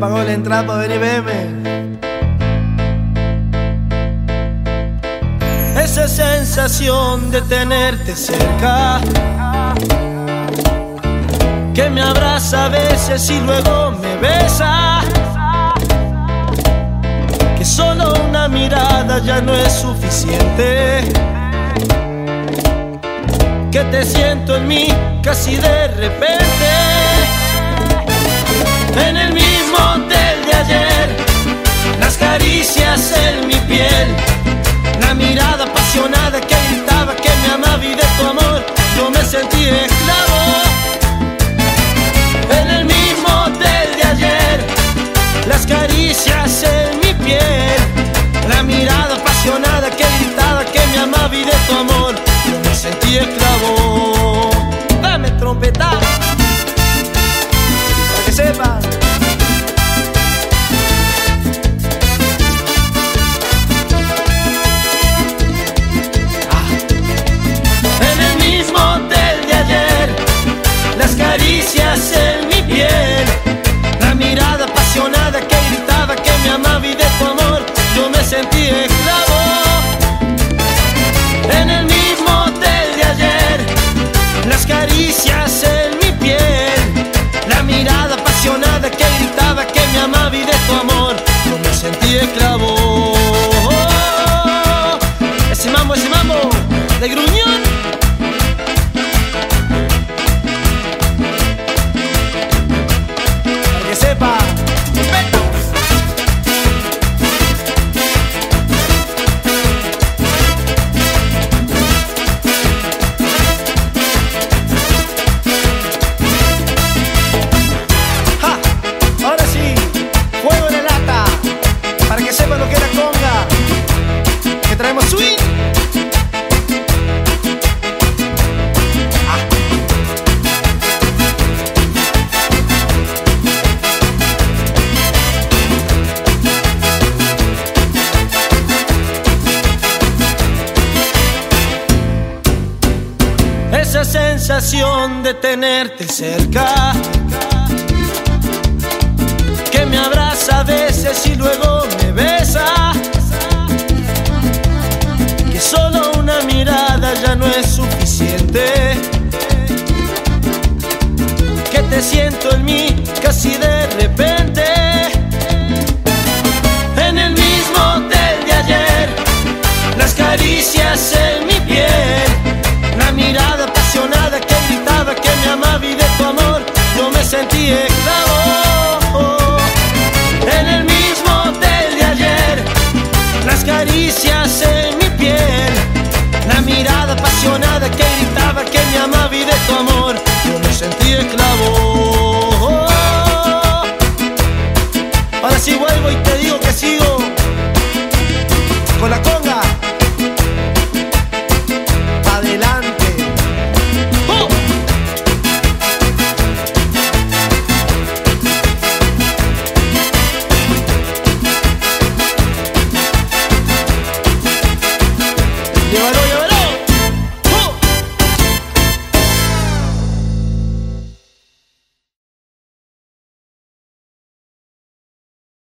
pagó la entrada para venir verme. Esa sensación de tenerte cerca que me abraza a veces y luego me besa. Que solo una mirada ya no es suficiente. Que te siento en mí casi de repente. En el mismo hotel de ayer, las caricias en mi piel, la mirada apasionada que gritaba que me amaba y de tu amor yo me sentí esclavo. En el mismo hotel de ayer, las caricias en mi piel, la mirada apasionada que gritaba que me amaba y de tu amor yo me sentí esclavo. Dame trompeta, caricias en mi piel, la mirada apasionada que gritaba que me amaba y de tu amor yo me sentí esclavo. En el mismo hotel de ayer, las caricias en mi piel, la mirada apasionada que gritaba que me amaba y de tu amor yo me sentí esclavo. Ese mambo, ese mambo, de gruñón. Sensación de tenerte cerca que me abraza a veces y luego me besa. Que solo una mirada ya no es suficiente. Que te siento en mí casi de repente. Sentí esclavo. En el mismo hotel de ayer, las caricias en mi piel, la mirada apasionada que gritaba que me amaba y de tu amor yo me sentí esclavo.